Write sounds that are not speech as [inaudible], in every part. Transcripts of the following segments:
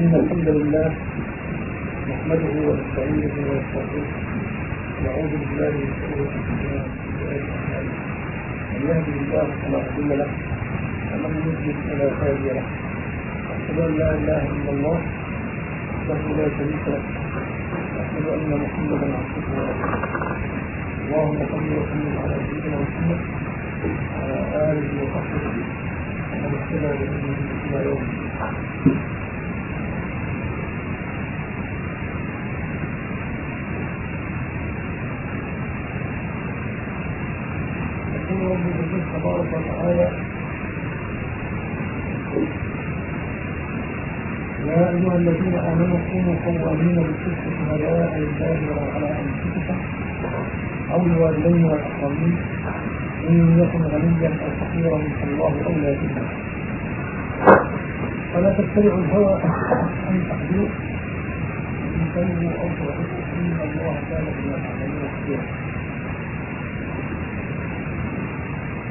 إن الحمد لله نحمده ونستعينه ونستغفره. ونعوذ بالله من شرور أنفسنا وسيئات أعمالنا. من يهده الله فلا مضل له ومن يضلل فلا هادي له. أشهد أن لا إله إلا الله وحده لا شريك له. وأشهد أن محمدا عبده ورسوله. اللهم صل وسلم على سيدنا محمد وعلى آله وصحبه ومن اهتدى بهديه إلى يوم الدين يقول رب العزة تبارك وتعالى. يا أيها الذين آمنوا كونوا قوامين بالقسط شهداء لله ولو على أنفسكم أو الوالدين والأقربين. إن يكن غنيا أو فقيرا فالله أولى بهما فلا تتبعوا الهوى أن تحدثوا إن تنموا أو تعرفوا إن الله كان بما تعملون خبيرا.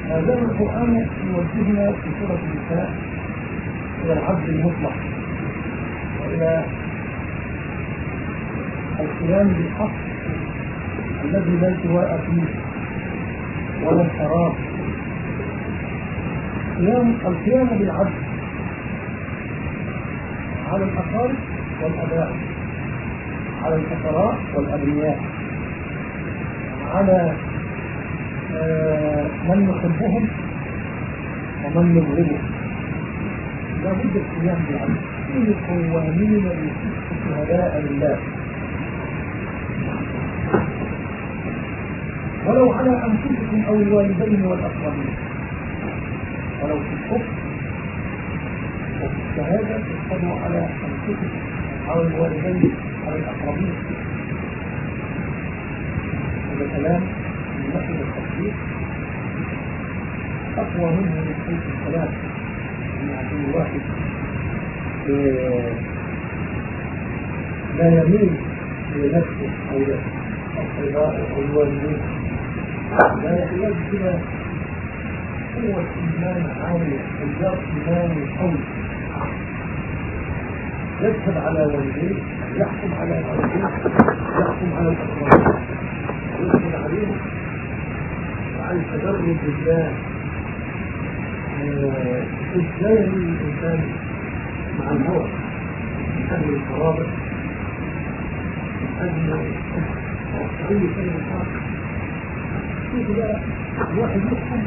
هذا القرآن يوجهنا في سورة النساء إلى العبد المطلق وإلى القيام بالحق الذي لا سواء فيه ولا انحراف قيام القيام بالعدل على الأقارب والأباء على الفقراء والأبنياء على من نحبهم ومن نبغضهم لا بد القيام بالعدل كل قوامين بالقسط شهداء لله ولو على أنفسكم أو الوالدين والأقربين. ولو في الحكم وفي الشهادة تشهدوا على أنفسكم أو الوالدين أو الأقربين. هذا كلام من ناحيه التطبيق أقوى منه من حيث الكلام ان عشان الواحد لا يميل لنفسه أو لاقربائه أو الوالدين لا يحتاج إلى قوة إيمان عالية إنذار إيماني قوي. يشهد على والديه يحكم على والديه يحكم على الأقربين يشهد عليهم. وعلى التدرج بالله إزاي الإنسان مع الهوى من أجل القرابة من أجل أي شيء آخر شوف بقى الواحد يحكم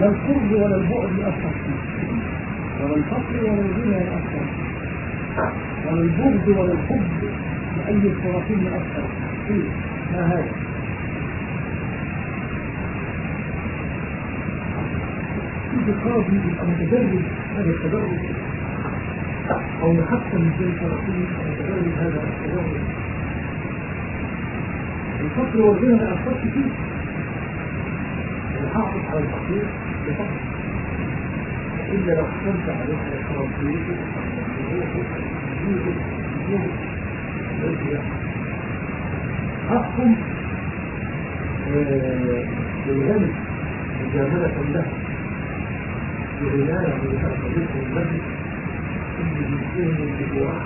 لا القرب ولا البعد يأثر فيه. ولا الفقر ولا الغنى يأثر ولا البغض ولا الحب لأي الطرفين يأثر فيه. ما هذا؟ في قاضي يبقى متدرج هذا التدرج أو محكم في الطرفين متدرج هذا التدرج الفقر والغنى ما أثرش فيه الحافظ على الفقير بفقر إلا لو حكمت عليه على كرامته حقهم بالغني مجاملة له بعناية من له اللي بيسيهم بالجواح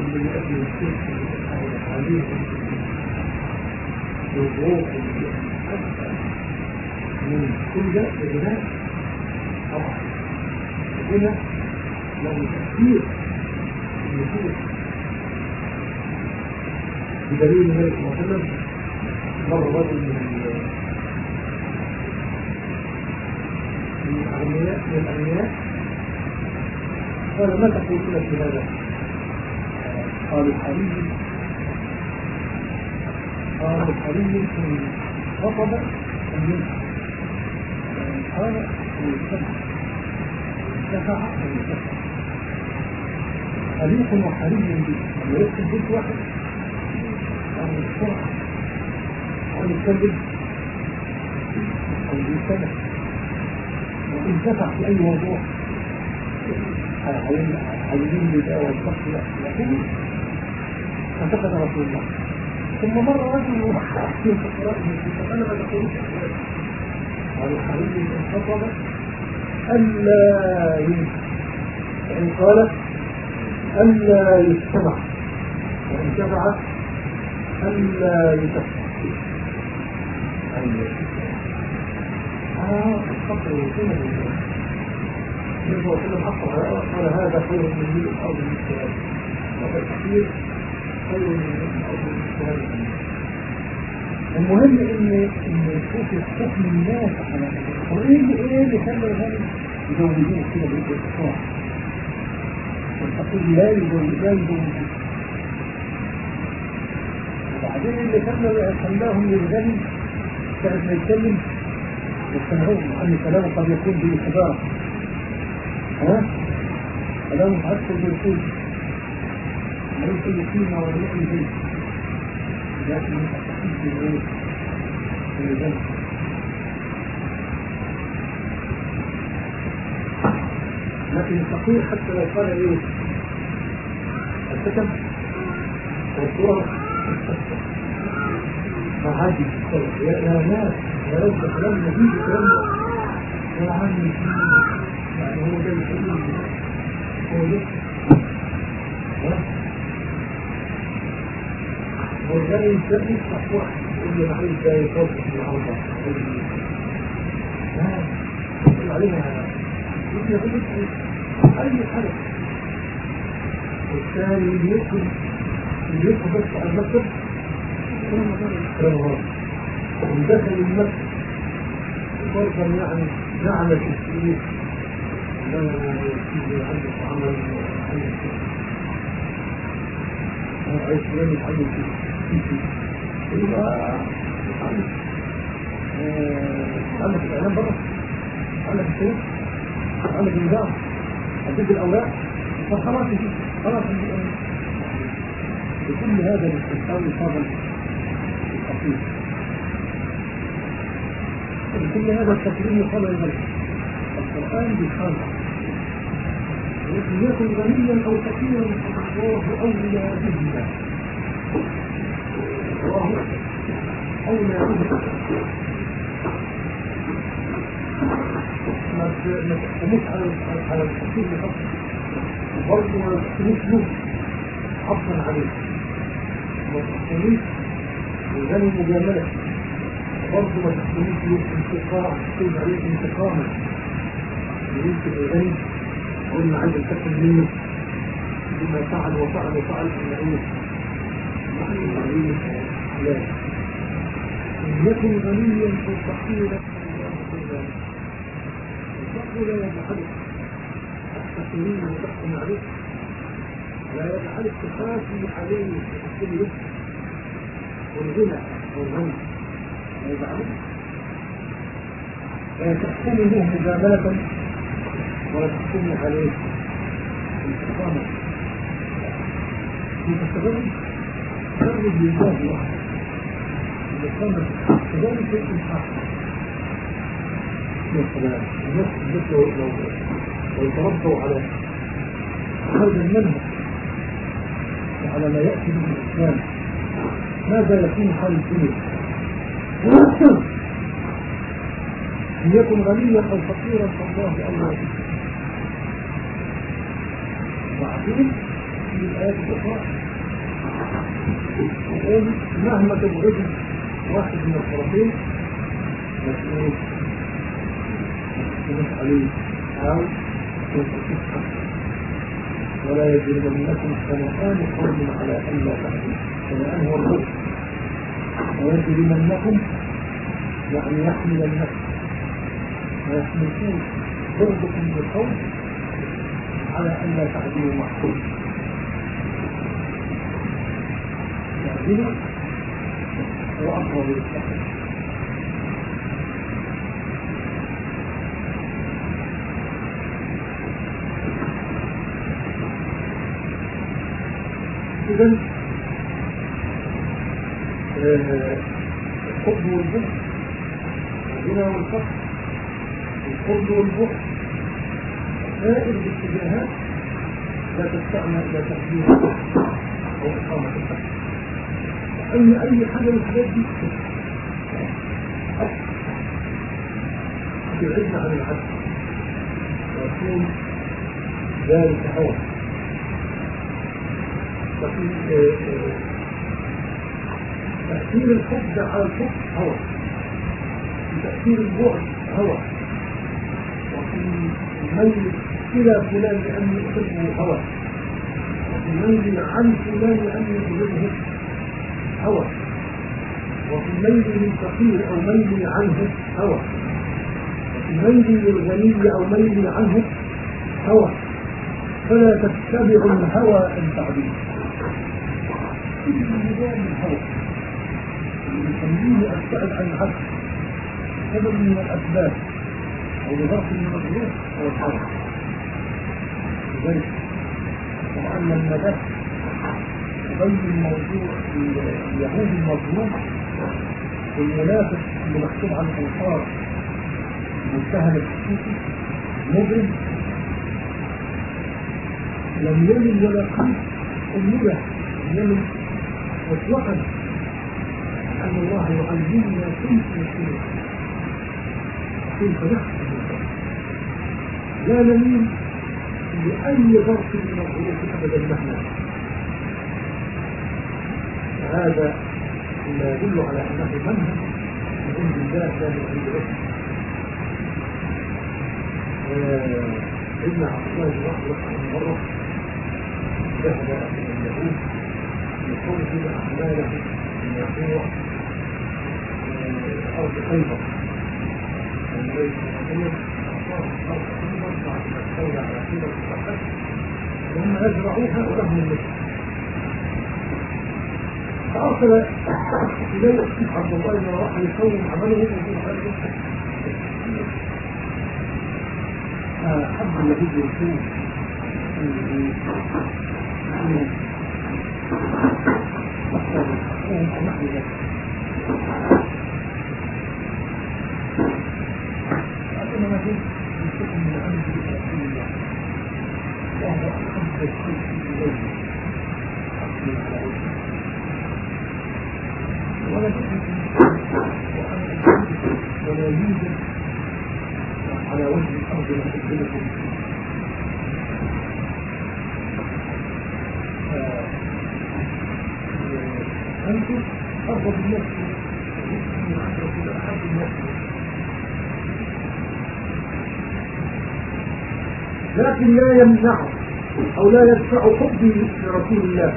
اللي يؤدي السيف عليهم بالظروف من كل ده بغناء طبعا هنا له تأثير النفوس بدليل ذلك مثلا مر رجل من الأغنياء من الأغنياء قال ما تقول لك بهذا؟ قالوا حبيبي قالوا حبيبي من خطب أن ينفع قال ويتبع دفع ويتبع خليق وحري به لما يدخل بيت واحد. أو السرعة. أو يتكلم أو يتبع وإن دفع في أي موضوع. عايزين لي ده والشخص يقول فسكت رسول الله. ثم مر رجل في الفقراء المسلمين أنا ما تقولش قال حبيبي انخطب ألا ينفع فإن قال ألا يجتمع وإن جمع ألا يتفق آه. الفقر وسلم أقرأ قال هذا خير من خير المهم ان ان نشوف حكم الناس على اللي إيه اللي خلى الغني يزوجوه كده بالاقتصاد والفقير لا يزوج لا يزوجوه وبعدين اللي خلى خلاهم للغني كانت ما يتكلم يستمعون ان كلامه قد يكون به حجارة. ها؟ كلامه معسكر بالكل ليس قيمه ولا له شيء لكن لكن الفقير حتى لو قال إيه؟ الكتب. والصورة فعادي يا ناس يا رب كلام نبيل كلام يا عمي يعني هو ده الحلول هو ده والجاي يسمي صحوح اللي معين ده يفوق في العوضة لا يقول عليها يقول أي حاجة؟ والثاني اللي يدخل بس على المكتب. ودخل المكتب برضه يعني نعمة السرير لا يجب عنده عمل فلان يتعلم فيه يبقى عندك الاعلام بره عندك الشروط عندك النظام هتدي الاوراق فخلاص خلاص بكل هذا الاستثناء يفضل بكل هذا التكريم يقال ذلك القرآن بيخالف. ولكن يكن غنيا أو فقيرا الله أولى بهما. الله أولى بهما. ما تحكموش على على الفقير فقط وبرضه ما تحكموش له حقا عليه. ما تحكموش وغني مجامله برضه ما تحكموش له انتقام تحكم عليه انتقاما يمكن الغني قلنا عايز الكتب منه بما فعل وفعل وفعل إيه نحن نعلم لا ان يكن غنيا أو فقيرا الفقر لا يجعلك الفقيرين وتحكم عليه لا يجعلك تخافي عليه. في كل والغنى والغنى. لا يجعلك لا تحكمي به مجاملة ولا تحكمي عليه انتقاما في تستغل تغلب لله وحده كان كذلك الإنسان يا سلام الناس لو لو تربوا على هذا المنهج وعلى ما يأتي به الإسلام ماذا يكون حال الدنيا إن يكن غنيا أو فقيرا فالله أولى به وبعدين في الآيات الأخرى. يقول مهما تبغض واحد من الطرفين مسؤول مسؤول عليه تستحق ولا يجرمنكم شنآن قوم على ألا تعدلوا شنآن هو يعني يحمل النفس ويحملون ضربكم بالقول على أن لا تعدلوا محفوظ تعدلوا هو أقرب للتقوى إذن الحب والبغض الغنى والفقر. القرب والبغض سائر الاتجاهات لا تستعمل لا تحديد أو إقامة الحد. اي أي حاجة من الحاجات دي تبعدنا عن العدل. ويكون ذلك هوى آه، آه، تأثير الحب على الحب هوى. في تأثير البعد هوى. وفي إلى فلان لأني أحبه هوى. وفي الميل عن فلان لأني أحبه هوى. وفي الميل للفقير أو ميل عنه هوى. وفي الميل للغني أو ميل عنه هوى. فلا تتبع الهوى أن تعديه الموضوع من الهوى يسميه السؤال عن العبد سبب من الأسباب. أو لظرف من الظروف أو الحرب لذلك طبعا لما ده يبين موضوع اليهود المظلوم والمنافق اللي مكتوب عن الأنصار المتهم الحقيقي مجرم. لم يلد ولا قيد أمية لم يلد مطلقا. أن الله يعلمنا كيف نكون كيف نحكم لا نميل لأي ظرف من الظروف أبدا مهما وهذا مما يدل على أنه منهج من؟ عند الله لا من عند ابن عبد الله بن عمر مرة ذهب إلى اليهود ليخرج أعماله المشروع أرض خيبر البيت المعمور أعطاه أرض خيبر بعد ما استولى على خيبر فقط وهم يزرعوها ولهم المشروع فأرسل إليه عبد الله بن رواحة يصوم عمله ويقول هذا حب الذي يكون أنا ما ولا ولا على وجه الأرض مقدمة أنتم أرض الناس أحد الناس لكن لا يمنع أو لا يدفع حبي لرسول الله.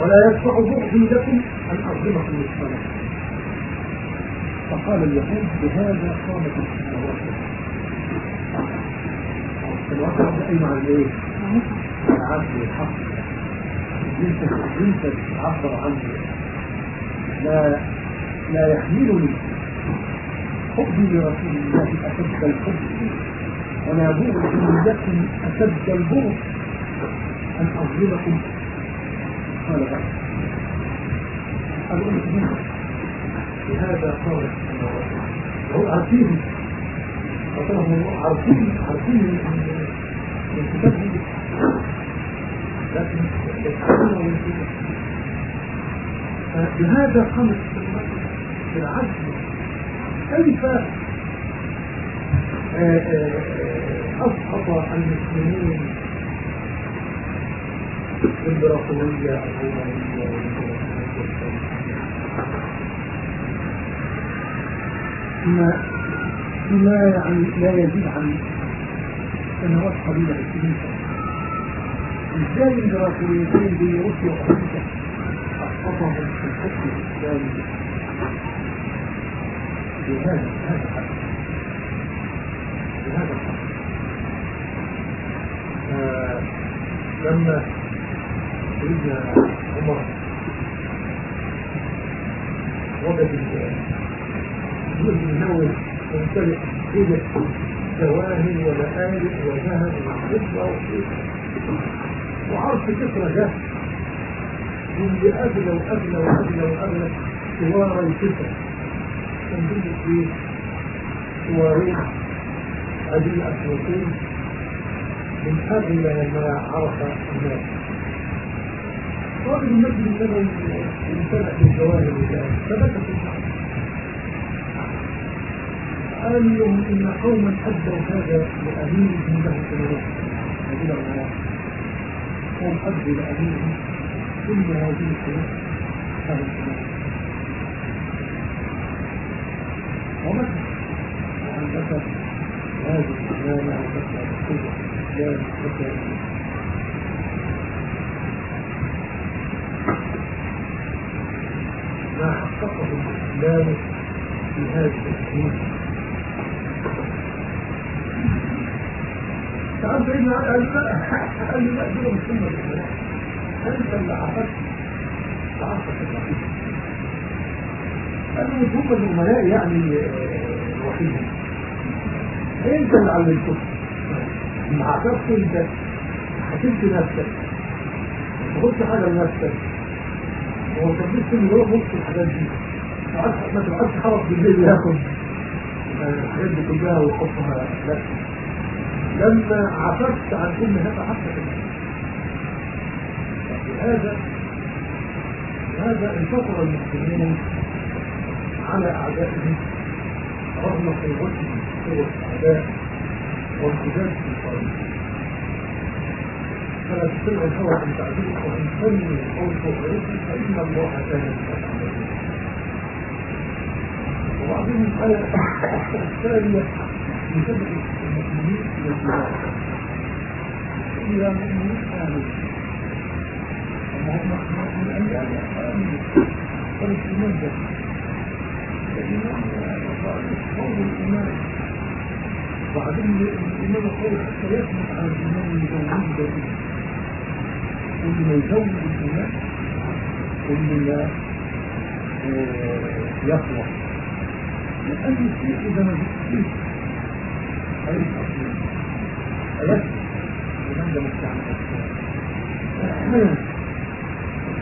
ولا يدفع بغضي لكم أن أظلمكم الصلاة. فقال اليهود بهذا قامت السماوات ده أي معنى؟ إيه؟ العدل والحق. انت انت تعبر عنه لا لا يحملني حبي لرسول الله. أشد الحب ولا بغض لكم أشد البغض أن أظلمكم قال بقى الأمة بهذا قال وهو عارفين الله عارفين عارفين من كتابهم لكن بهذا قامت في العدل كيف أسقط المسلمين الإمبراطورية الرومانية فيما فيما يعني لا يزيد عن سنوات قليلة عشرين سنة إزاي الامبراطوريتين دي روسيا وامريكا اسقطهم في الحكم الاسلامي بهذا هذا بهذا لما سيدنا عمر وجد الجزء النووي ممتلئ كده جواهر ولآلئ وذهب وفضة وعرف كثرة ده. واللي أغلى وأغلى وأغلى وأغلى سوار الكثرة تنزل إيه؟ سوارين أبي أسوطين من أغلى ما عرف الناس. راجل المسجد النبوي امتلأ بالجواهر فبكى في الحق قال لهم إن قوما أدوا هذا لأميرهم له سنوات هذه الأموال والأب لأبيه كل هذه الحروف هذا الكلام ومثل وعندك ما حققه الإسلام في هذه الحروف تعال سيدنا قال لي لا مش هم انت اللي عرفت عرفت الحقيقة قال مش هم الامناء يعني وحيدهم انت اللي علمتهم ما عرفت انت. حكمت نفسك. ما حاجة لنفسك. هو تبديل كل يوم نص الحاجات دي. ما تبقاش خلاص بالليل ياخد. الحاجات دي كلها ويحطها لا لما عثرت عن كل هذا حتى هذا هذا انتصر المسلمين على أعدائهم. رغم قوتهم الاعداء وامتداد في الطريق فلا تستمع الهوى عن تعذيبك وان تنمي القول فوقيكم فان الله كان وبعدين الآية الثانية يسبب المؤمنين إلى الجهاد إلى مؤمنين آمنين اللهم من أن آمنوا فالإيمان ده الإيمان قول الإيمان وبعدين الإيمان القول حتى يثبت على الإيمان يزود ذاته كل ما يزود الإيمان كل ما يخلص لأن الشيء إذا ما جبتش هيكفي لمن ده مستعمل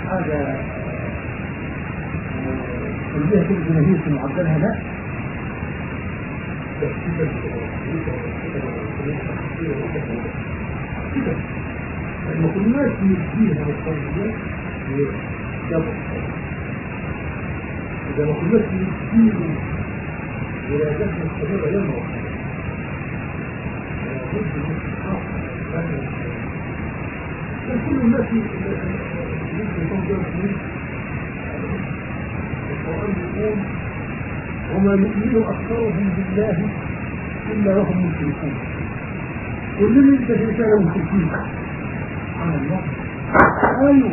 حاجة كلها كل جماهير في معدلها لا لما كناش نديها القضية جبر إذا ما كناش نديها ولادات مستمرة يوم لابد من استحقاق كل الناس يمكن يكون جاء القرآن يقول وما يؤمن أكثرهم بالله إلا وهم مشركون. كل من كانوا مشركين. سبحان الله أيوه.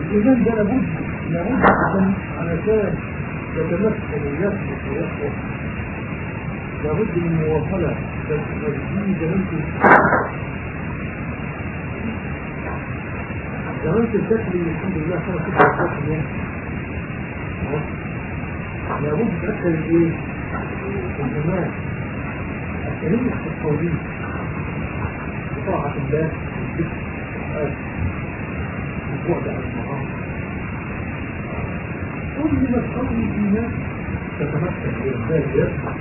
الايمان ده لابد لابد علشان يتمثل ويثبت ويخلص لابد من مواصلة. تجديد زمانك زمانك الداخلي الحمد لله خلاص كده لابد تأكل الإيه؟ الزمان الكريم في التوحيد. بطاعة الله والذكر والبعد عن المعاصي. كل ما تقوي الإيمان تتمكن الإنسان يسمع.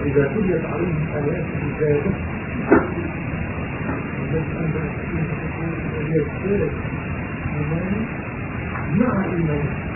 وإذا تليت عليهم آياته زادت مع الإيمان.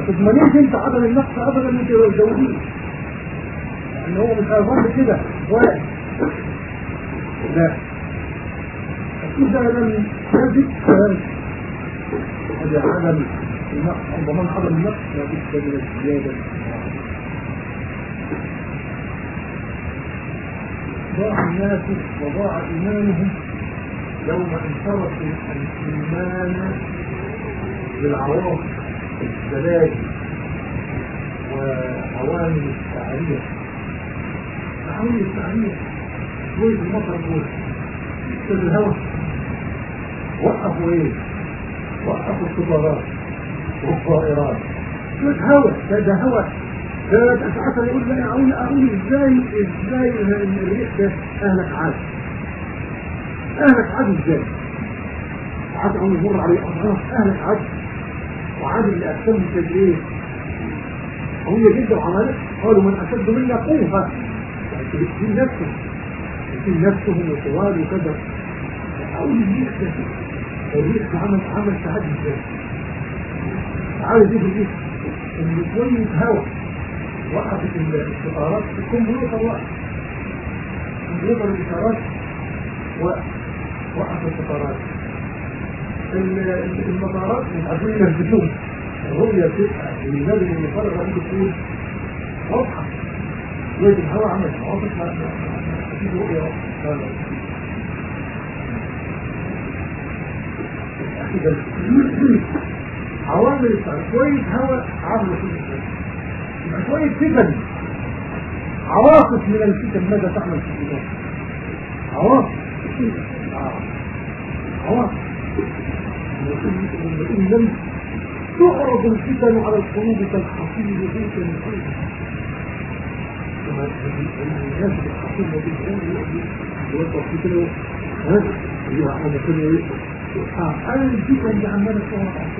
زيادة ما تضمنيش انت عدم النقص ابدا انت تزوديه لأن هو مش هيظل كده. واحد. لا. إذا لم يجد هذا عدم النقص أو ضمان عدم النقص لابد من الزيادة. ضاع الناس وضاع إيمانهم يوم انصرفوا الإيمان بالعواصف الزلازل وعوامل التعرية عوامل التعرية شوية المطر دول في الهواء وقفوا إيه؟ وقفوا السفارات والطائرات. شوية هواء ده ده هواء ده حتى يقول لا أقول أقول إزاي إزاي الريح ده أهلك عاد؟ أهلك عاد إزاي؟ عاد عم يمر عليه أهلك عاد؟ اللي اقسام إيه قوية جدا وعملت قالوا من أشد منا قوة. يعني في نفسه في نفسه وطوال وكذا أقول الريح ده الريح عمل عمل تعدي إزاي عاوز إيه الريح إن شوية هواء وقفت الاشارات في الكمبيوتر وقف كمبيوتر الإشارات. وقف الاشارات المطارات عارفين ينفذوها الرؤية بتبقى الميزان اللي المطار الرئيس تكون واضحة شوية الهواء عواطف ما فيش رؤية واضحة عوامل شوية هواء عاملة يبقى شوية فتن عواصف من الفتن ماذا تعمل في الدماغ عواصف عواصف وإن لم تعرض الفتن على القلوب كالحصير بيت الحين كما الناس الحصير الفتن اللي عماله تعرض على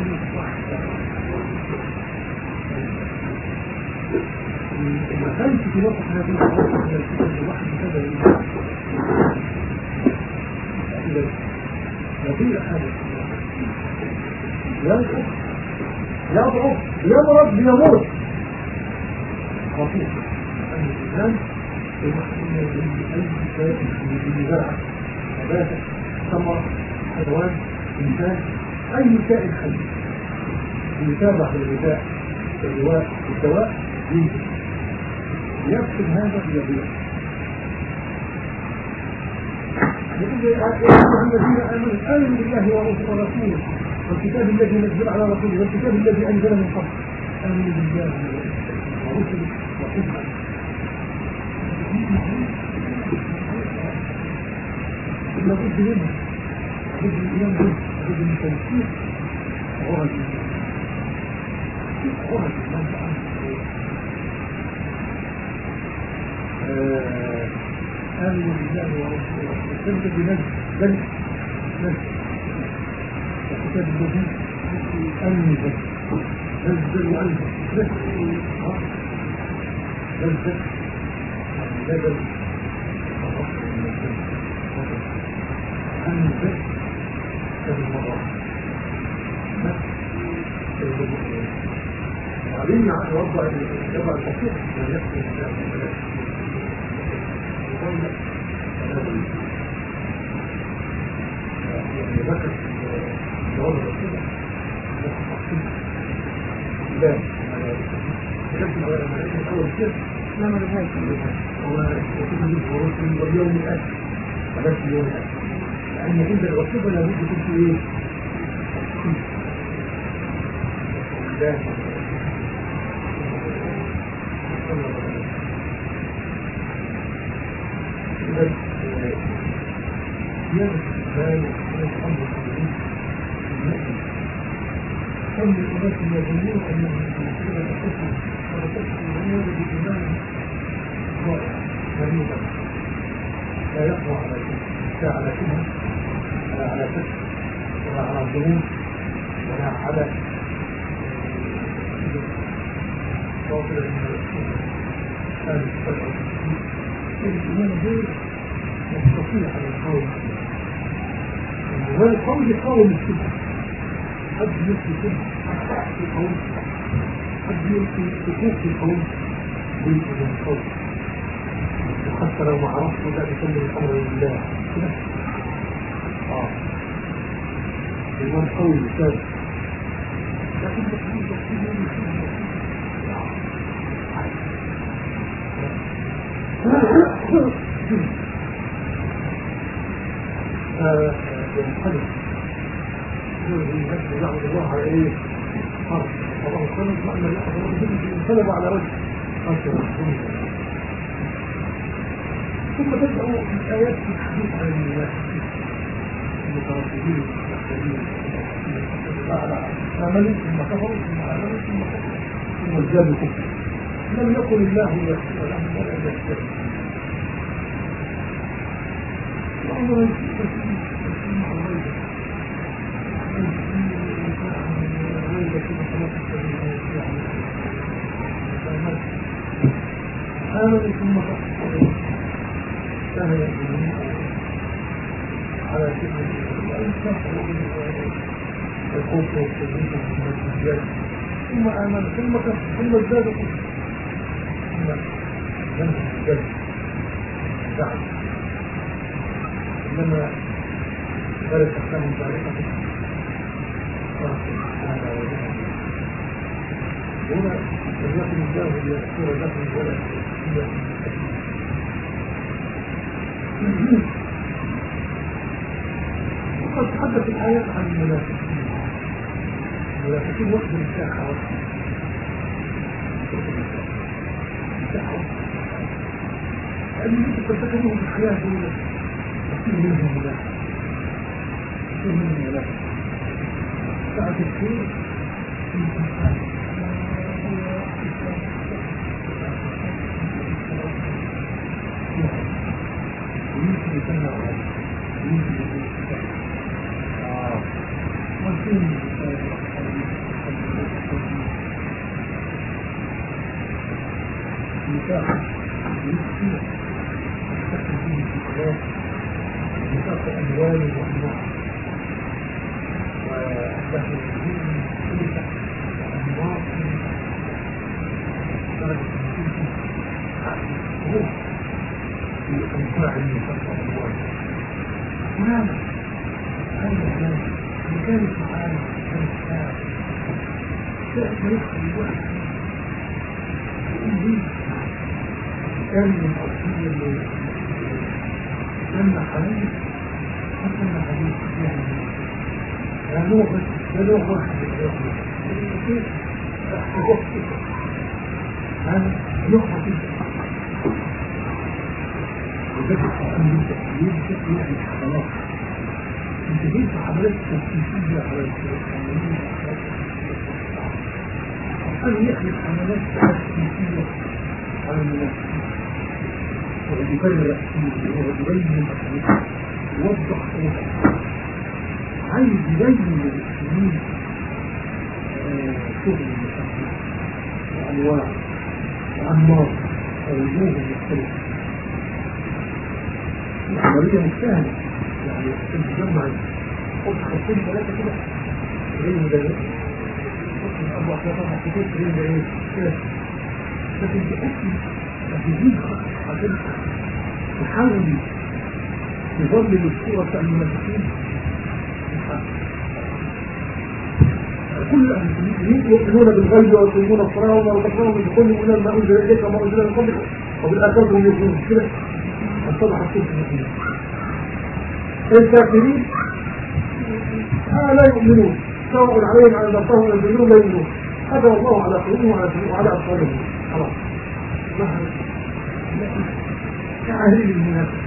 ما كانش في وقت هذه الحركه من الفتن الواحد هذا اذا نظير هذا يضعف يضعف يمرض بيموت خطير الإنسان أي زرع نبات ثمر حيوان إنسان أي كائن حي يتابع بالغذاء الدواء الدواء ينتج يفقد هذا بيضيع الذين آمنوا آمنوا بالله ورسوله والكتاب الذي نزل على رسوله والكتاب الذي أنزل من قبل. آمنوا بالله. ورسله وحبه لابد منه لابد من الإيمان به لابد من تنسيق عرج عرج الله آمنوا بالله. ورسوله والكتاب بنزل بل الكتاب الذي أنزل نزل وأنزل نزل نزل نزل أنزل كالمرة وبعدين يوضع الجبع الكثير من ذكر جواب الرسول لا إذا زيادة الإسلام والأمر الحضوري كم الأناس يظنون أنهم يمكنون أن يكفروا ولكفروا الأمور بإيمان ضائع غريبا لا يقوى على شيء لا على شبهة ولا على شك ولا على ظنون ولا على باطل من هذه السبعة الإيمان غير يستطيع أن يقاوم ولا القول يقاوم حد يلقي في القول حد يلقي حقوق في القول يلقي من وحتى لو ما عرفت لا تسلم الأمر لله آه الإمام قوي ثابت لكن ينقلب يعبد الله على إيه؟ حرب الله انقلب معنى انقلب على وجه ثم تبدأ الآيات في الحديث عن المترددين المستحيلين آمنوا ثم كفروا ثم آمنوا ثم كفروا ثم ازدادوا كفرا لم يكن الله يغفر لهم ولا يغفر آمن ثم يؤمنون على سبيل الكفر ثم آمن ثم ثم ازداد لما حبيب لما لغة لا لغة واحدة هذا لغة وذلك القرآن من تأكيد يعني حضارات أنت جيت حضارات تنفيذية على القرآن يخلق حملات تنفيذية على المنافسين ويبرر صوته عايز يبين للمسلمين شغل المسلمين وأنواع وأنماط ووجوه مختلفة العملية مش سهلة يعني تجمع خد ثلاثة كده إيه كده لكن عشان تحاول تظلل الصورة المنافقين كل المسلمين يؤمنون بالغيب ويقيمون الصلاة وما رزقناهم كل من ما أنزل إليك وما أنزل من قبلك وبالآخرة هم يؤمنون كده اتضح الصوت المسلمين الكافرين آه لا يؤمنون سواء عليهم على نفسهم يؤمنون لا يؤمنون هذا الله على قلوبهم وعلى أبصارهم خلاص كأهل المنافق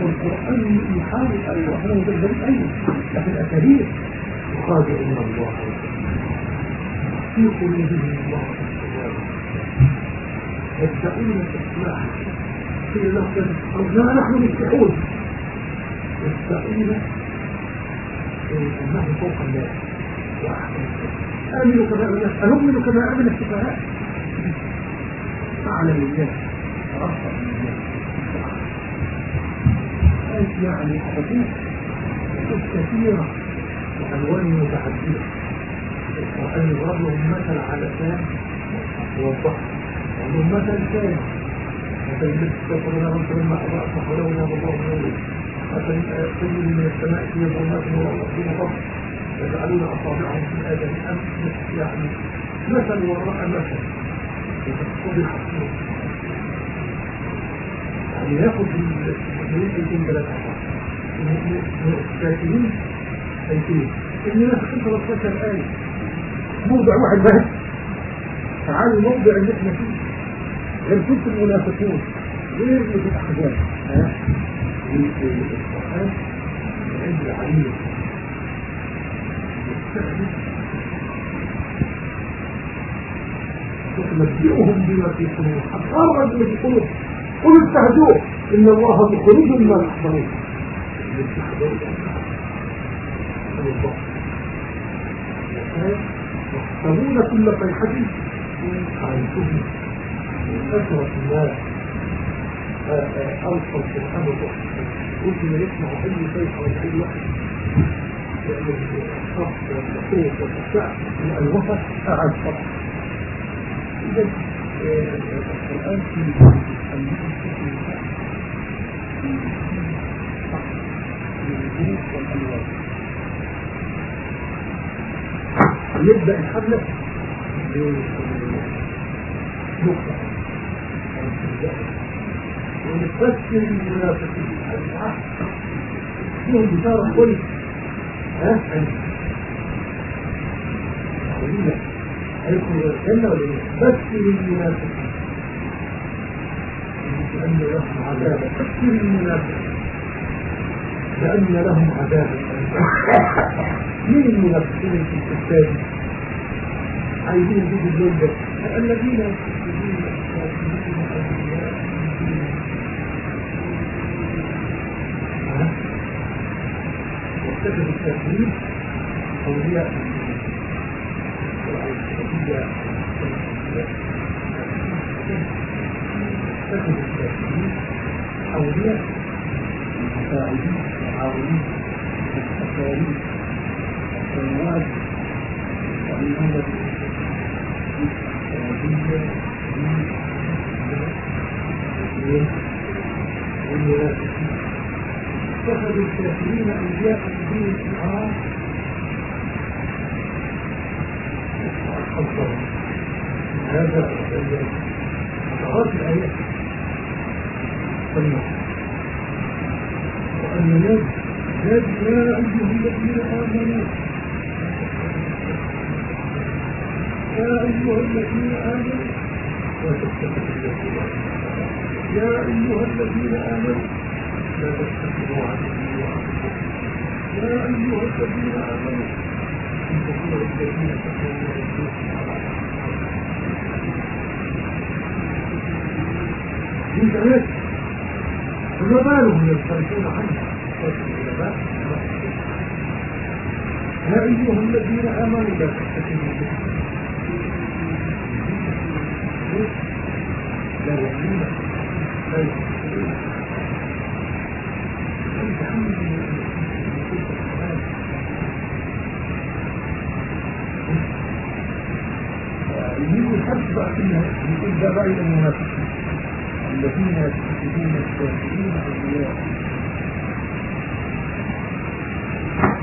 والقرآن يحاول أن يوحنا مجدد أيضا لكن الأساليب يخادعون الله في قلوبهم الله يدعون الإصلاح قيل لهم لا نحن مفتحون يدعون أنه فوق آمنوا كما الناس أنؤمن كما آمن السفهاء أعلم الناس أرفع الناس يعني حدود كثيرة وألوان متعددة. القرآن يضرب لهم مثل على كام ووضح وعندهم مثل ثاني مثل الاستغفر لنا رب لما أضاء فحوله ولا الله من مثل تجري من السماء في ظلمات ورحمة مطر يجعلون أصابعهم في آذان أمس يعني مثل وراء مثل الحكيم يعني ياخد المسلمين ثلاثة الكافرين ايتين المنافقين 13 آية موضع واحد بس. تعالوا الموضع اللي إحنا فيه. غير كنت المنافقون غير الأحزاب ها؟ القرآن عند العليم وتنبئهم بما في قلوبهم. حتى بما في قلوبهم قل استهزئوا. إن الله مخرج ما تحضرون يحسبون كل صيحة. من كثرة الناس ألقى القرآن وتحسن قلت ما يسمع أي صيحة. ولا أي وقت الصف والصوت والسعر من الوسط أعد صف إذا القرآن في نبدأ الحملة نقطة ونفسر المنافقين فيهم بشارة كل الجنة لأن لهم عذابا فسر المنافقين في الكتاب عايزين يجيبوا ده الذين واتخذوا الكافرين أولياء اتخذوا الكافرين أولياء مساعدين معاونين مستقرين السماوات ومن هذا اتخذوا الكافرين أولياء من دون الإسلام هذا حضرات الآيات وأن ينادي نادي يا أيها الذين آمنوا يا أيها الذين آمنوا. يا أيها الذين آمنوا. لا تتخذوا عدوي وعدوكم يا أيها الذين آمنوا إن تكونوا الذين كفروا ورسوكم من ذلك فما بالهم ينصرفون عنها يا أيها الذين آمنوا لا تتخذوا لا يؤمنون لا يؤمنون. يقول ده بقى المنافقين الذين يتخذون الكافرين أولياء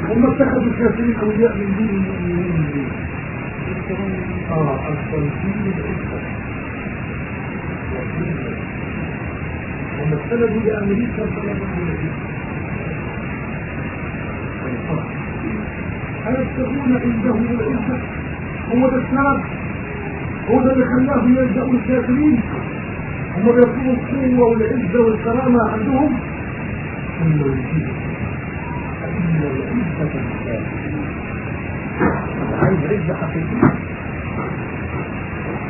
هم اتخذوا الكافرين اولياء من دون المؤمنين آه الصالحين الاسلام هم استندوا لامريكا طلبوا النبي أيبتغون عندهم العزة؟ هو السبب هو ده اللي خلاهم يلجأوا الكافرين. هم بيطلبوا القوة والعزة والكرامة عندهم. فإن العزة عايز عزة حقيقية.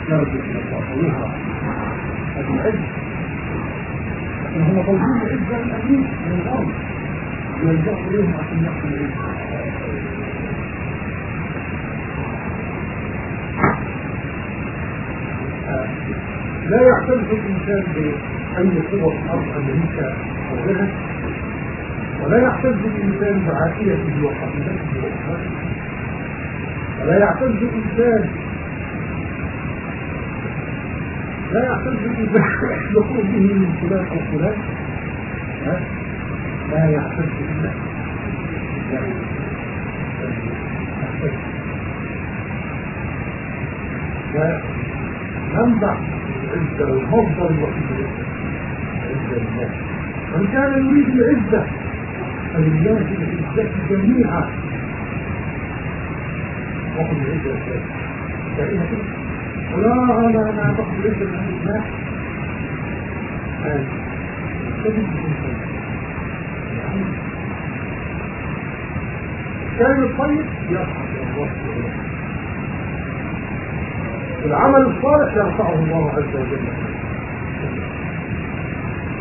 يرجو إلى الله هذه العزة لكن هم طالبين العزة من أبيك من الأرض يلجأوا إليهم عشان يأخذوا العزة لا يعتمد الإنسان بأي قوة الأرض أمريكا أو غيرها ولا يعتز الإنسان بعائلته وقبيلته وأسرته ولا يعتز الإنسان لا يعتز الإنسان [laughs] بقربه من فلان أو فلان لا يعتز بالله فننبع العزة والمصدر الوحيد العزة لله من كان يريد العزة فلله العزة جميعا. وقل العزة دائما كده لا باخد العزة من الله. تجد الانسان كان الطيب يضحك الله. العمل الصالح يرفعه الله عز وجل.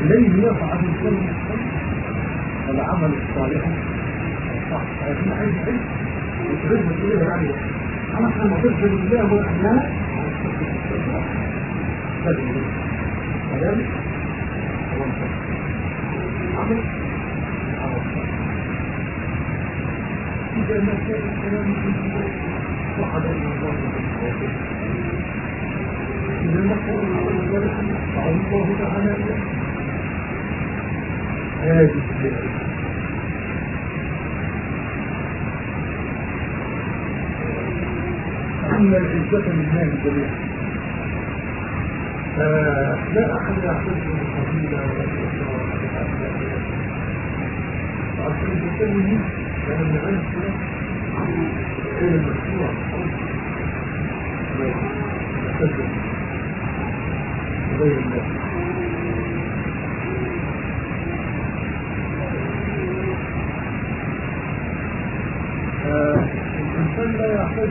إليه يصعد الكلم العمل الصالح هذه عايز علم وترد إليه يعني أنا لما ترد الله كلام عمل إذا ما كان الكلام وحد الله إذا هذه أن العزة لله جميعا فلا أحد يعتز بالقبيلة ولا بالأسرة ولا بالأسرة تسلم كان من عندك غير المشروع تسلم غير الله الإنسان لا يعتز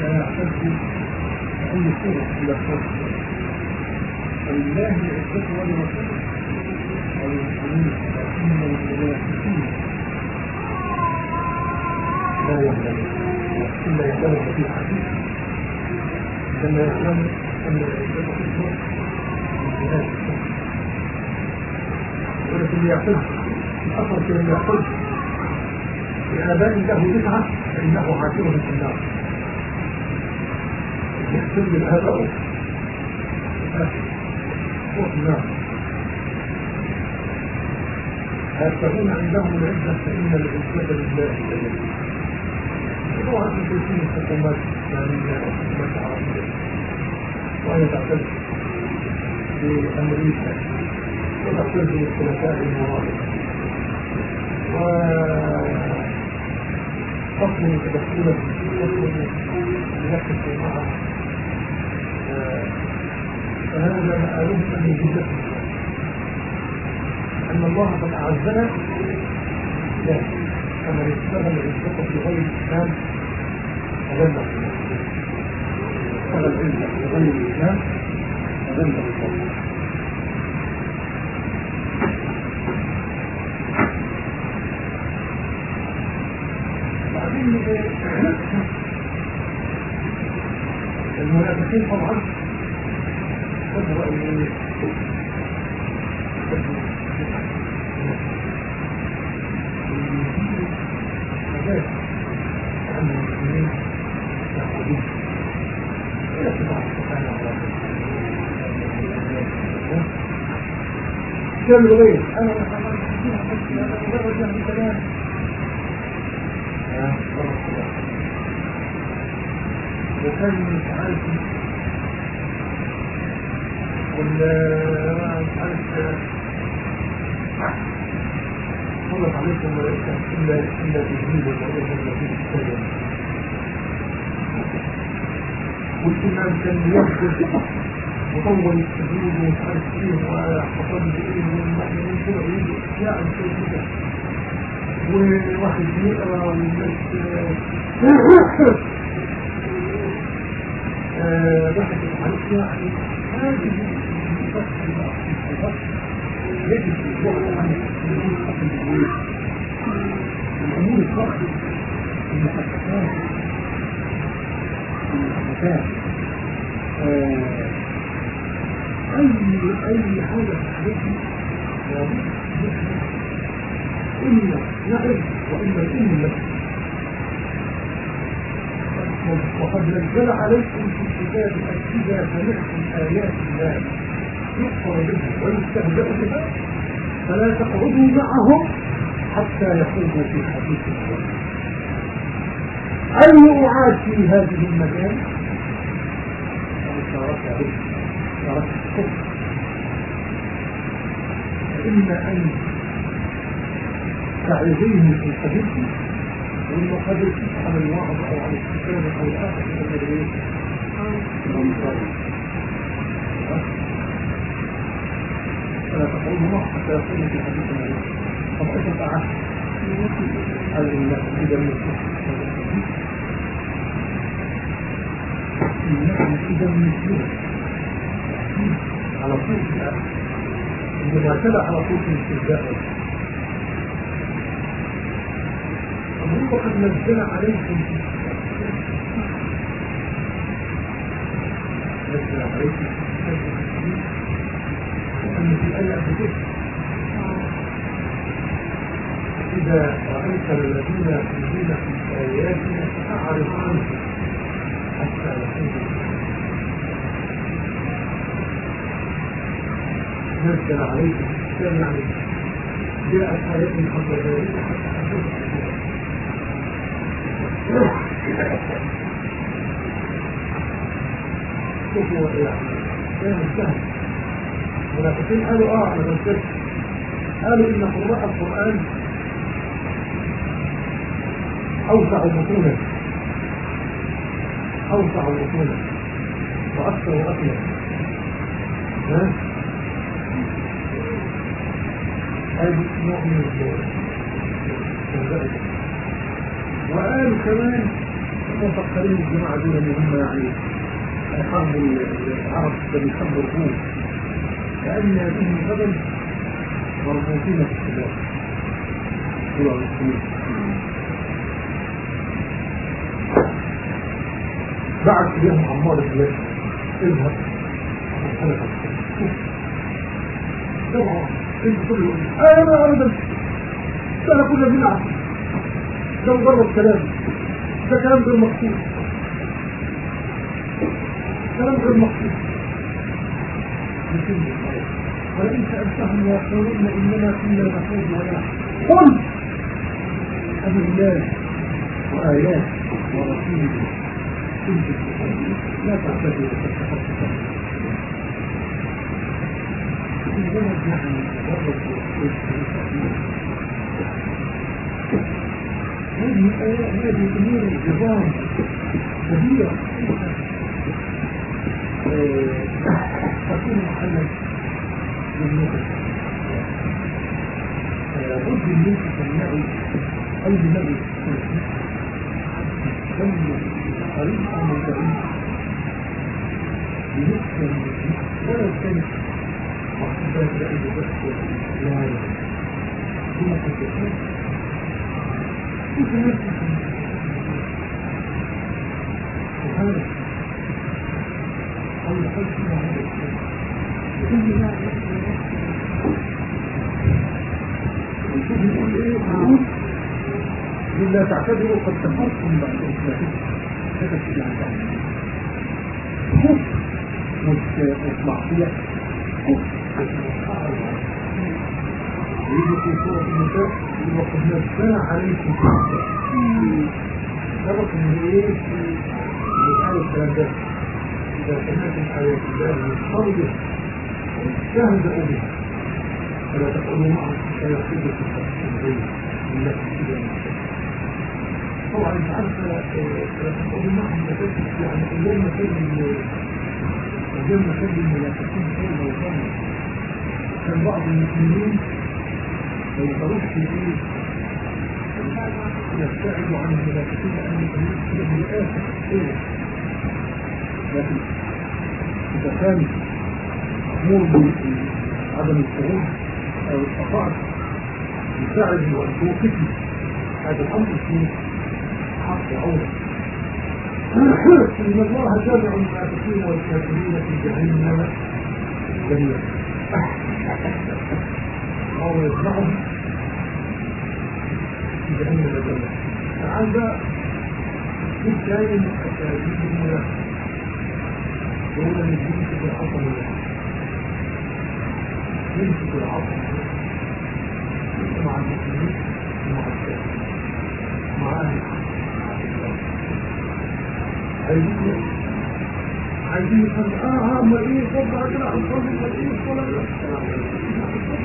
لا يعتز بأي صورة إلى الصورة فلله العزة ولرسوله وللمسلمين ولكن المنافقين لا يعلمون إلا يعلمون في الحديث كما يعلم ولكن يعتز الأثر كان يعتز بآباء له بدعة فإنه عاشره في النار يحتج الآباء النار هيبتغون عندهم العزة فإن العزة لله جميعا هو تيسير الحكومات الإسلامية والحكومات العربية وهي تعتز بأمريكا. وتعتز بالخلفاء المرابطة فصل تدخل فصل يدخل معه. فهذا مآلهم من جدته أن الله قد أعزنا لا فمن اشتغل عزته في غير الإسلام. أذل اشتغل عزة في غير الإسلام أذل الله المنافقين طبعا قدروا كم كلام وكان مش عارف ولا مش عارف صلت عليكم ملائكة إلا إلا تجميل الملائكة التي تتكلم والإمام كان يوجد مطول السجود ومش عارف وواحد يقرا والناس عليك يعني هذه يجب البعد عن الأمور الضخمه المحققات المحققات اي أي حاجة في حياتنا لابد إما نعرف الأم لك وقد نزل عليكم في الكتاب أن إذا سمعتم آيات الله يكفر بها ويستهزأ بها فلا تقعدوا معهم حتى يخوضوا في حديث الله أي أعاد في هذه المكان عليه إشارة الكفر فإما أن تعرضيهم في الحديث والمقابل على الوعظ أو على الكتاب أو الآخر فلا تقولوا معه حتى يكون في حديث النبي طب إيش تعالى هذه الناس اذا من إذا على طول. على طول الاستهزاء هو قد نزل عليكم نزل عليكم وأن في الآية قبل إذا رأيت الذين يكذبون في آياتنا فأعرض عنهم حتى يحيوا نزل عليكم الكتاب يعني جاءت آيات قبل ذلك شوفوا المنافقين قالوا آه أنا بنكر قالوا إن قراء القرآن أوسع بطونا أوسع بطونا وأكثر وأكثر ها؟ هذه نوع من الزهد وقالوا كمان مفكرين الجماعة دول إن هم يعني حرب العرب اللي يحبوا الروم. كأن هذه غدا مربوطين في الشباب طلع المسلمين بعد إليهم عمار بن اذهب. طبعا انت كل يوم أنا ده انا كنا بنلعب ده مجرد كلام ده كلام غير مقصود. كلام غير مقصود. ولئن سألتهم يقولون إنما كنا نخوض ونلعب قل! أبي الله وآيات ورسوله. كنت لا قد تخطط مجرد يعني هذه هذه امور النظام كبيره تكون محلا للنقل لابد انت تمنعي اي نبي تسمي طريقه من بعيد لنقل ولو كانت محبات بعيد بس لا ثم تتكلم ممكن نفسك وهذا أو يحب فيها هذا الشيء ويشوف يقول إيه لله تعتبروا قد كفرتم بعد إسلامكم هذا الشيء. عن كفر والمعصية كفر يجي في سورة النساء وقد نزل عليكم سبق ان إيه قال الكلام ده اذا سمعتم ايات الله القريه استهزئوا بها فلا تقولوا معهم فيصيبوا في التنزيل التي كده طبعا انت عارف لا تقولوا معهم يعني اليوم مثل اليوم مثل المنافقين كانوا كان بعض المسلمين ما يقدروش إيه يبتعدوا عن المنافقين لأن يجب الآخر إيه لكن اذا كان امور عدم الخروج أو استطاعت يساعد وان توقفي هذا الأمر فيه حق عوض ان الله جامع المنافقين والكافرين في جهنم جميعا وهو يسمعهم في جهنم جميعا فهذا كان من اساليب المنافق وهو أن يمسك العصا يمسك العصا مع المسلمين ومع الكافرين مع أهل عايزين عايزين يفهم آه هم إيه فضل كده عن فضل إيه الصلاه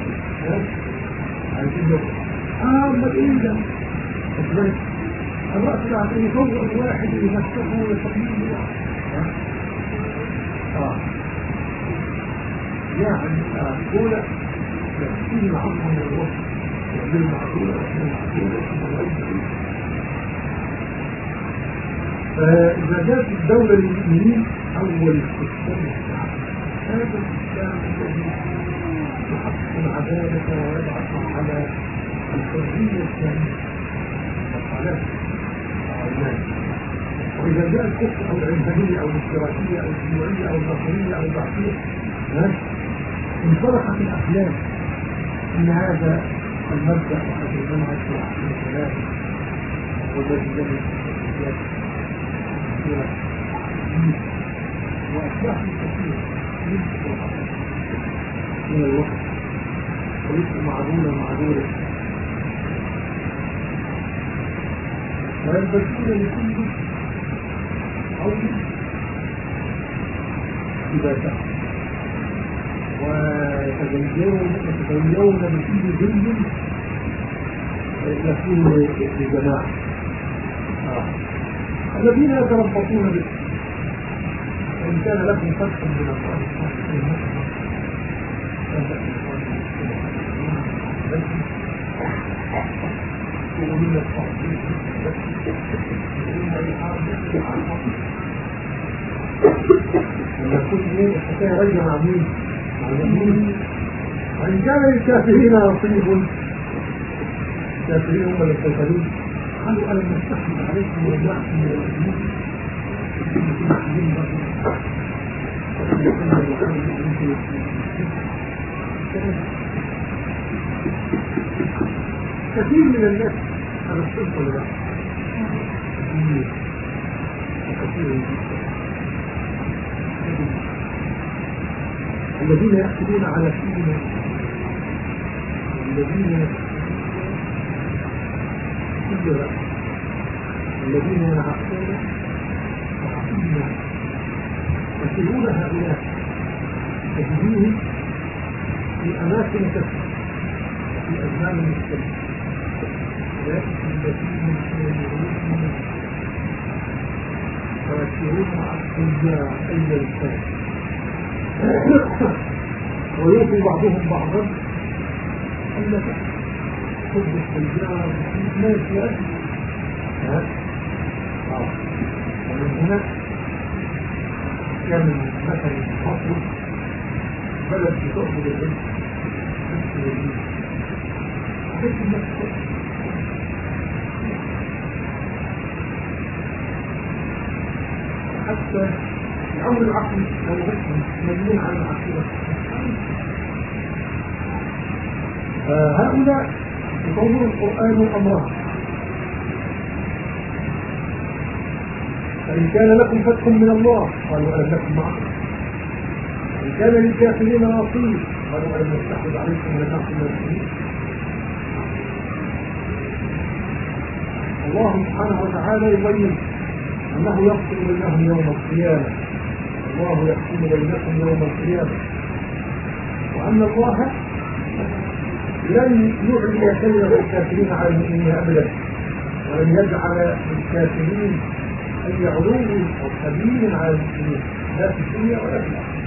أه كذلك الرأس عشان يصور واحد يمسكه ويستقيم آه يعني أقول يحسين عظم من الوصف يعمل معقولة ويعمل معقولة ويعمل معقولة فإذا جاءت الدولة للمؤمنين أول استثناء هذا الإسلام الذي يحقق العدالة ويبعث على الحرية وعلى وإذا جاء الكفر أو العلمانية أو الاشتراكية أو الشيوعية أو النصرية أو البعثية انطلقت الأحلام أن هذا المبدأ وهذا المنهج في أحسن الكلام والذي له الأساسيات كثيرة وأصبح كثير من الوقت وليس معدولا معدولا ويلبسون لكل إذا سأل ويتزينون يتزينون بكل ذل يكون لجماعة الذين يتربصون به. وإن كان لكم فتح من الله ومن التعظيم لما كنت الحكاية كان للكافرين نصيب الكافرين هم اللي يستيقظون قالوا ألم نستحمل عليكم ونعكم من كثير من الناس على الصدق ولا لا؟ كثير الذين يأكلون على سيدنا الذين كل الذين ينعقون وعقلنا يأكلون هؤلاء تجديهم في أماكن كثيرة. في أزمان مختلفة. ولكن الذين يعلمون ويكثرون مع الشجاع أي الكافر ويوفي بعضهم بعضا أن حب السيارة ما يسلم ومن هنا كان مثل مصر بلد بتعبد العلم حتى الأمر العقلي لو مبني على العقيدة هؤلاء يطور القرآن أمرها فإن كان لكم فتح من الله قالوا ألم لكم معكم؟ كان للكافرين نصيب. قالوا ألم نستحوذ عليكم من المسلمين الله سبحانه وتعالى يبين أنه يفصل بينهم يوم القيامة. الله يحكم بينكم يوم القيامة. وأن الله لن يعلي كلمة الكافرين على المؤمنين أبدا ولن يجعل الكافرين أي علو أو سبيل على المسلمين لا في الدنيا ولا في الآخرة.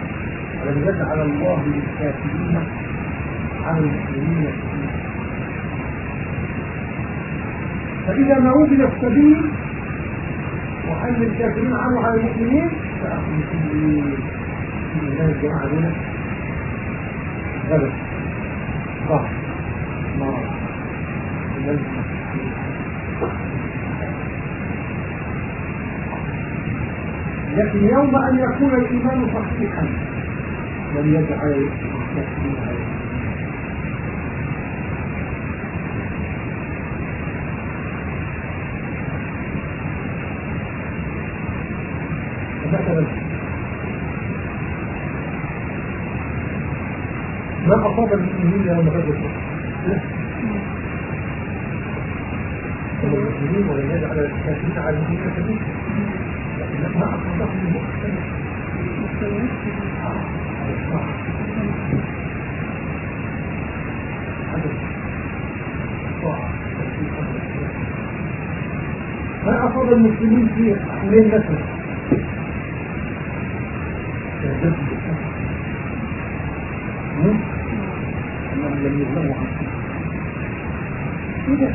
ولن يجعل الله للكافرين على المسلمين فإذا ما وجد السبيل وحل الكافرين عنه على المؤمنين فأخذ كل الله الجماعة دون غلط. قهر مرض لكن يوم أن يكون الإيمان صحيحا لم يجعل ما أصاب المسلمين يوم غزوة المسلمين ولم يجعل الكافرين على المسلمين سبيل لكن ما أصابهم المختلف ما أصاب المسلمين في حملين مثلا أنهم لم يغنوا عن كده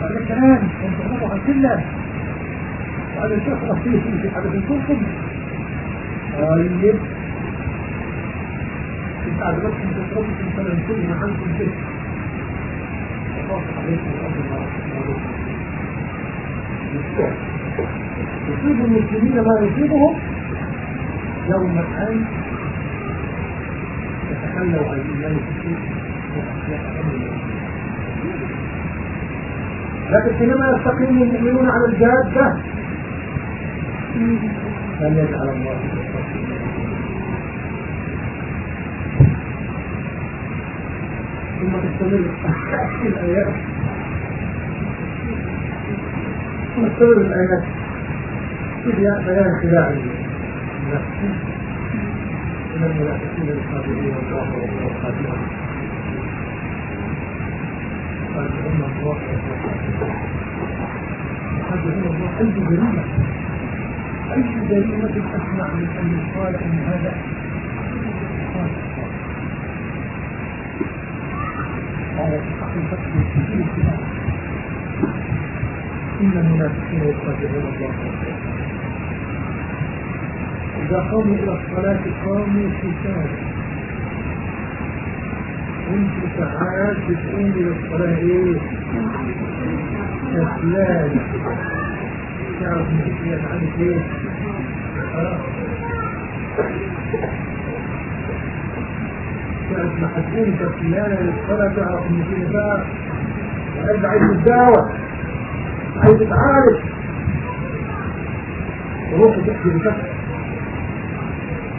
قال لك الآن لم تغنوا عن كله وعلى شخص فيه في حدث الكتب طيب. تشربكم فلن تغني عنكم به وخاف عليكم الأرض يصيب المسلمين ما يصيبهم يوم الآن يتخلوا عن الإيمان في لكن حينما يستقيم المؤمنون على الجادة. لم يجعل الله ثم تستمر. الآيات ثم تستمر الآيات. في بيان النفس من المنافقين والله والخاتمة قال هم الله وقد الله أي جريمة. أي جريمة أسمع من أن يقال أن هذا قال حقيقة كثير إن المنافقين يخادعون الله إذا قاموا إلى الصلاة قاموا كتابا انت ساعات بتقوم إلى الصلاة إيه؟ كسلان تعرف عندك إيه؟ ما هتكون كسلان للصلاة إن هي بقى وقلب عايز الدعوة عايز تتعالج وروح تحكي بشكل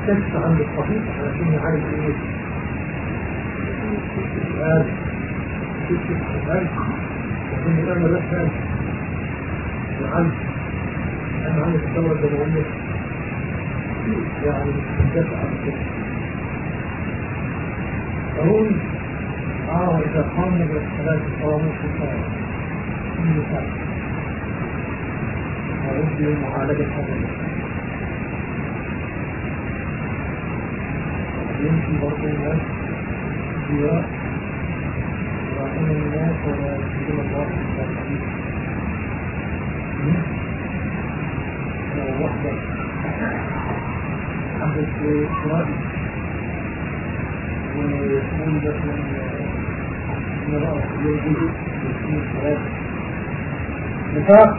تكشف عند الطبيب علشان يعالج إيه السؤال تكشف عن القلب عشان يعمل لك القلب أنا عندك الدورة الدموية يعني تدافع عن كده. فهون آه إذا قاموا بالصلاة قاموا في الصلاة. كل ساعة ورد معالجة هذا يمشي برضه الناس جواء ويعطون الناس ولا يسجد الله في الحديث وحدة. حدث إسرائيل ويقول مثلا نرى يوجد يكون الصلاة نفاق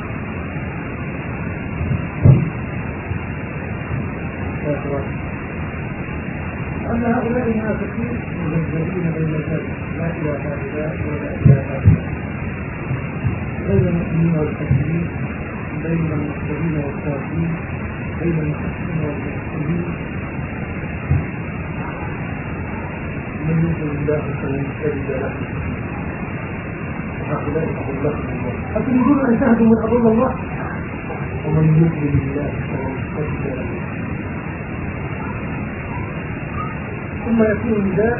أن هؤلاء المنافقين مذبذبين بين ذلك لا إلى هؤلاء ولا إلى هؤلاء بين المؤمنين والكافرين بين المسلمين والكافرين بين المحسنين والمحسنين من يؤمن الله فلن تجد له هؤلاء أضلهم الله أتريدون أن تهدوا من أضل الله ومن يؤمن الله فلن تجد له ثم يكون نداء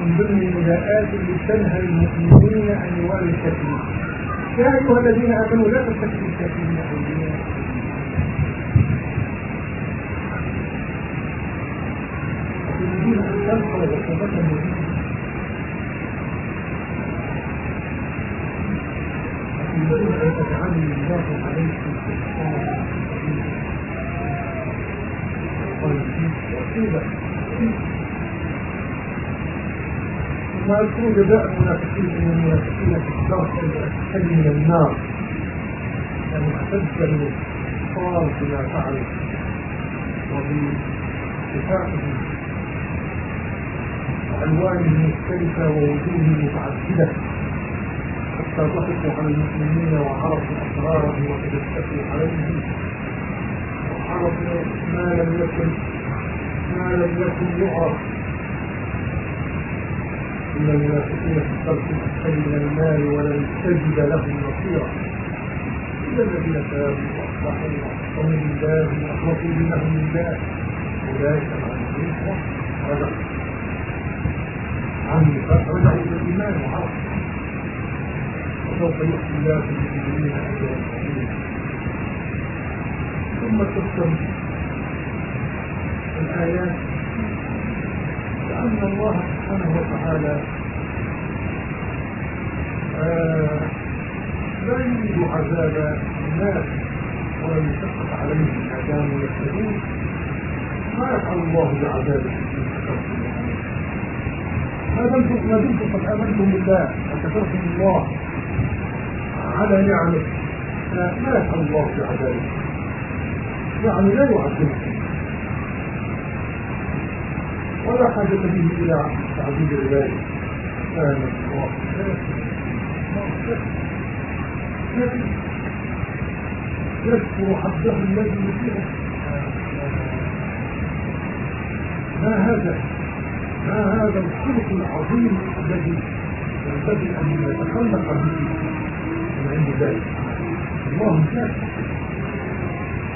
من ضمن النداءات اللي تنهى المؤمنين ان يوالوا الكافرين يا أيها الذين آمنوا لا تتخذوا الكافرين اولياء تريدون ان تلقوا عقوبة تريدون ان تجعلوا الله عليكم سلطانا وقيل ما يكون جزاء المنافقين من المنافقين في الدرك الأسفل من النار يعني اعتد الكفار بما فعلوا وبصفاتهم وألوانهم مختلفة ووجوههم متعددة. حتى ضحكوا على المسلمين وعرفوا أسرارهم وتدفقوا عليهم. وعرفوا ما لم يكن ما لم يكن يعرف. إن المنافقين في الصرف الأسفل من المال ولن تجد لهم نصيرا. إلا الذين تابوا وأصلحوا وأحسنوا لله وأخلصوا دينهم لله أولئك مع الذين عن النفاق رجعوا إلى الإيمان وعرفوا وسوف يؤتي الله المؤمنين أجرا عظيما ثم تختم الآيات. لأن الله سبحانه وتعالى لا يريد عذاب الناس ولم يشقق عليهم كانوا يكسبون ما يفعل الله ان كفرتم ما دمتم ما دمتم قد امنتم بالله وكفرتم الله على نعمه. ما يفعل الله بعذابكم يعني لا يعذبكم ولا حاجة به إلى تعذيب العباد كان الله. يذكر حده الذي يطيعه ما هذا؟ ما هذا الخلق العظيم الذي ينبغي أن يتخلق به. من عند ذلك. الله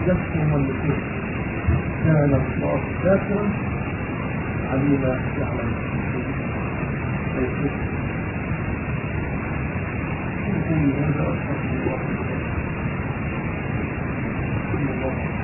شاكر من يطيعه كان الله شاكرا عليما يعلم. بسم الله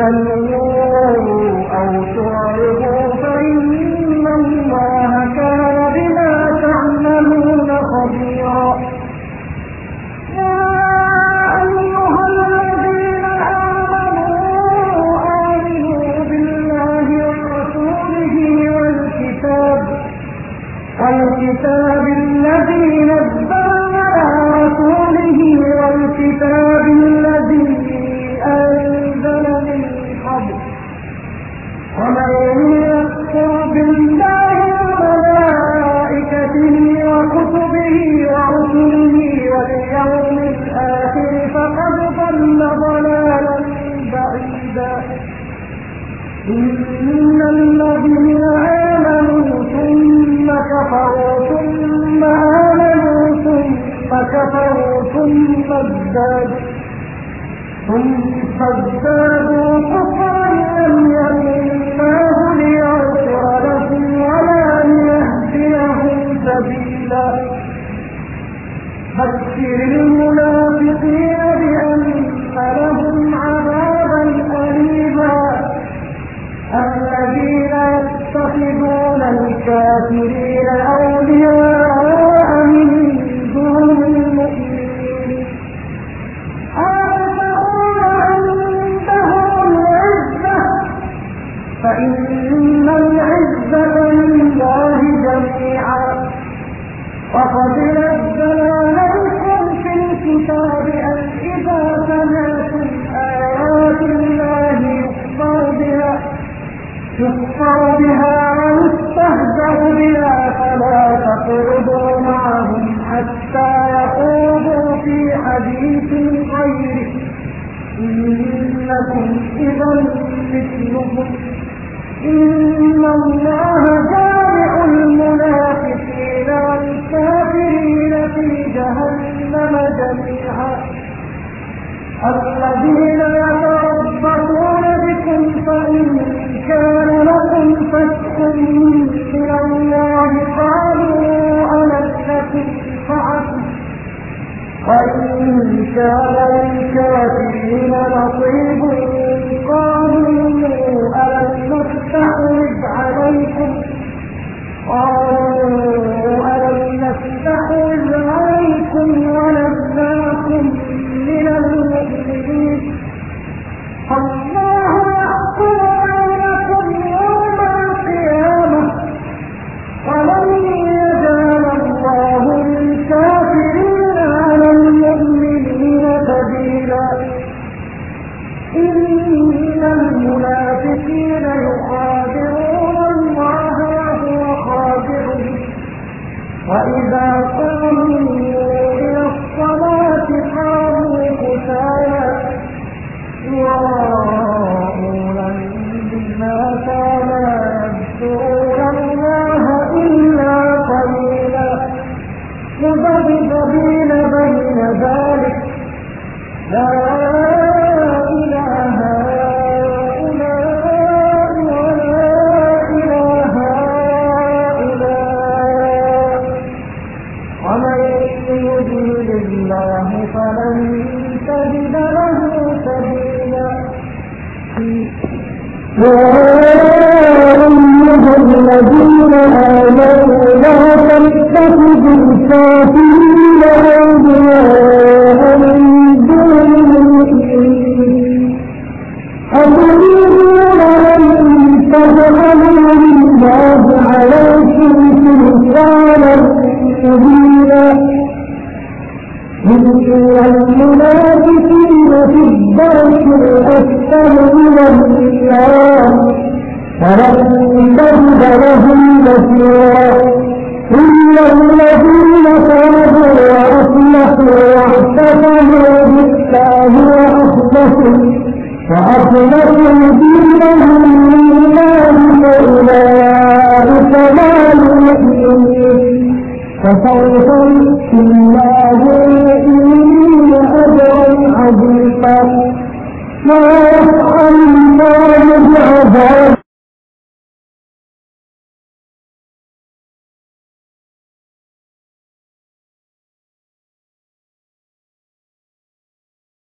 وإن ثم ازدادوا ثم ازدادوا كفرا لم يكن الله ليغفر لهم ولا ليهديهم سبيلا. بشر المنافقين بأن لهم عذابا أليما. الذين يتخذون الكافرين أولياء إن الله جامع المنافقين والكافرين في جهنم جميعا. الذين يتربصون بكم فإن كان لكم فتح من الله قالوا نكن معكم وإن كان للكافرين نصيب